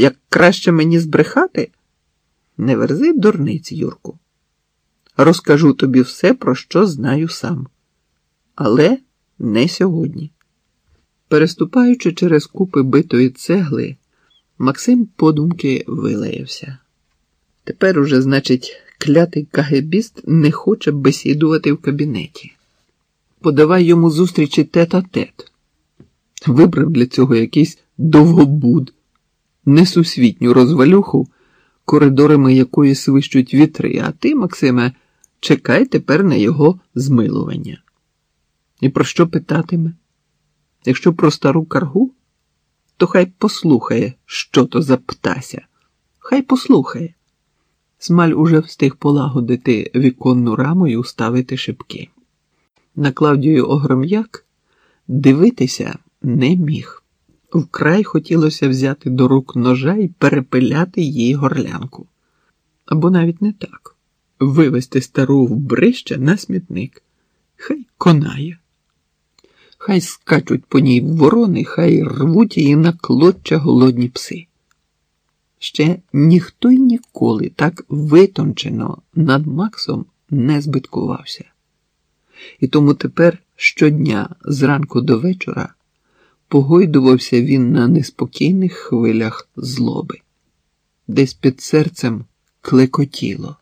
Як краще мені збрехати? Не верзи дурниць, Юрку. Розкажу тобі все, про що знаю сам. Але не сьогодні. Переступаючи через купи битої цегли, Максим подумки вилаявся. Тепер уже, значить, клятий кагебіст не хоче бесідувати в кабінеті. Подавай йому зустрічі тет-а-тет. Вибрав для цього якийсь довгобуд, несусвітню розвалюху, коридорами якої свищуть вітри, а ти, Максиме, чекай тепер на його змилування. І про що питатиме? Якщо про стару каргу, то хай послухає, що то за птася. Хай послухає. Смаль уже встиг полагодити віконну раму і уставити шибки. На Клавдію Огром'як дивитися не міг. Вкрай хотілося взяти до рук ножа і перепиляти їй горлянку. Або навіть не так вивести стару вбрище на смітник. Хай конає. Хай скачуть по ній ворони, хай рвуть її на клоччя голодні пси. Ще ніхто й ніколи так витончено над Максом не збиткувався. І тому тепер щодня зранку до вечора погойдувався він на неспокійних хвилях злоби, десь під серцем клекотіло,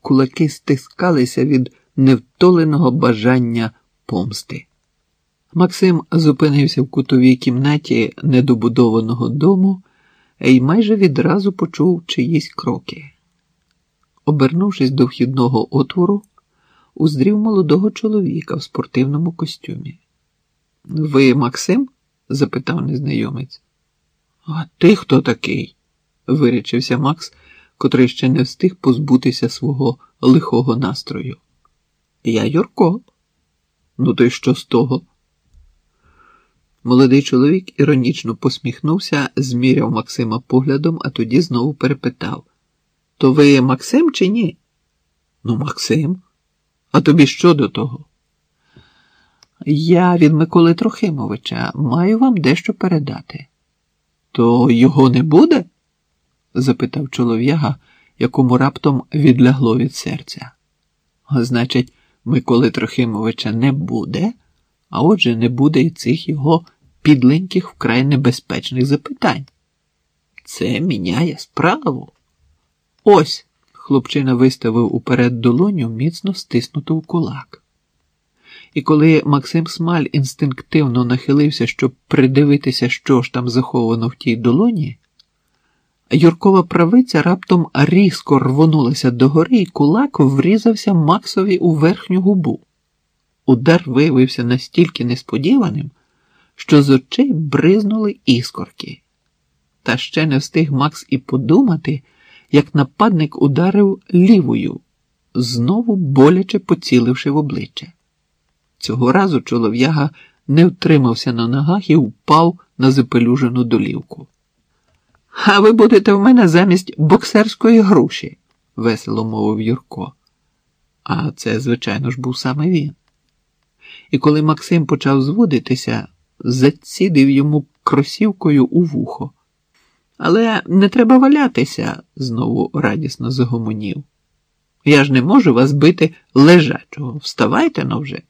кулаки стискалися від невтоленого бажання помсти. Максим зупинився в кутовій кімнаті недобудованого дому і майже відразу почув чиїсь кроки. Обернувшись до вхідного отвору, уздрів молодого чоловіка в спортивному костюмі. Ви Максим? Запитав незнайомець. А ти хто такий? вирічився Макс, котрий ще не встиг позбутися свого лихого настрою. Я Юрко. Ну, то й що з того? Молодий чоловік іронічно посміхнувся, зміряв Максима поглядом, а тоді знову перепитав: То ви Максим чи ні? Ну, Максим, а тобі що до того? Я від Миколи Трохимовича маю вам дещо передати. То його не буде? запитав чолов'яга, якому раптом відлягло від серця. Значить, Миколи Трохимовича не буде, а отже, не буде і цих його підленьких вкрай небезпечних запитань. Це міняє справу. Ось, хлопчина виставив уперед долоню, міцно стиснуту в кулак. І коли Максим Смаль інстинктивно нахилився, щоб придивитися, що ж там заховано в тій долоні, Юркова правиця раптом різко рвонулася догори, і кулак врізався Максові у верхню губу. Удар виявився настільки несподіваним, що з очей бризнули іскорки. Та ще не встиг Макс і подумати, як нападник ударив лівою, знову боляче поціливши в обличчя. Цього разу чолов'яга не втримався на ногах і впав на запелюжену долівку. А ви будете в мене замість боксерської груші, весело мовив Юрко. А це, звичайно ж, був саме він. І коли Максим почав зводитися, зацідив йому кросівкою у вухо. Але не треба валятися, знову радісно загомонів. Я ж не можу вас бити лежачого. Вставайте но вже.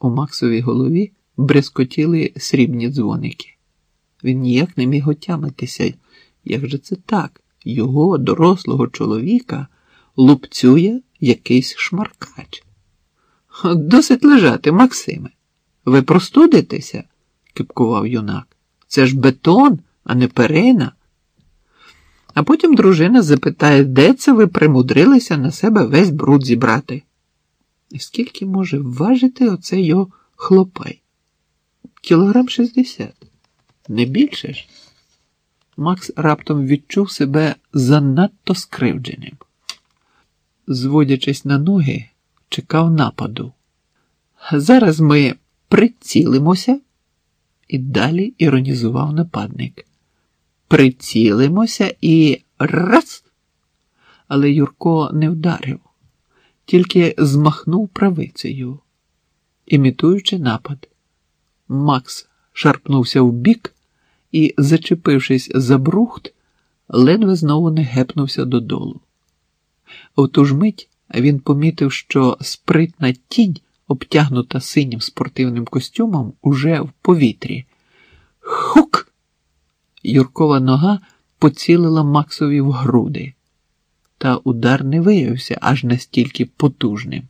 У Максовій голові брескотіли срібні дзвоники. Він ніяк не міг отямитися. Як же це так? Його дорослого чоловіка лупцює якийсь шмаркач. Досить лежати, Максиме. Ви простудитеся? кипкував юнак. Це ж бетон, а не перина. А потім дружина запитає, де це ви примудрилися на себе весь бруд зібрати? І скільки може важити оцей його хлопай? Кілограм шістдесят. Не більше ж. Макс раптом відчув себе занадто скривдженим. Зводячись на ноги, чекав нападу. Зараз ми прицілимося, і далі іронізував нападник. Прицілимося і раз. Але Юрко не вдарив, тільки змахнув правицею, імітуючи напад. Макс шарпнувся в бік і, зачепившись за брухт, ледве знову не гепнувся додолу. У ту ж мить він помітив, що спритна тінь, обтягнута синім спортивним костюмом, уже в повітрі. Хук! Юркова нога поцілила Максові в груди, та удар не виявився аж настільки потужним.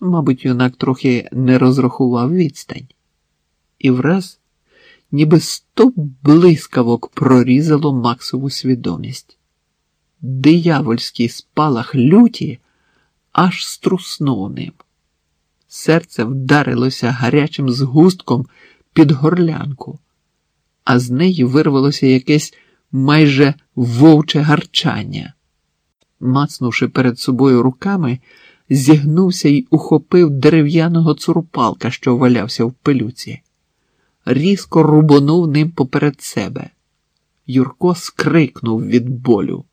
Мабуть, юнак трохи не розрахував відстань, і враз, ніби сто блискавок прорізало Максову свідомість. Диявольський спалах люті аж струснув ним. Серце вдарилося гарячим згустком під горлянку, а з неї вирвалося якесь майже вовче гарчання. Мацнувши перед собою руками, зігнувся й ухопив дерев'яного цурпалка, що валявся в пилюці. Різко рубонув ним поперед себе. Юрко скрикнув від болю.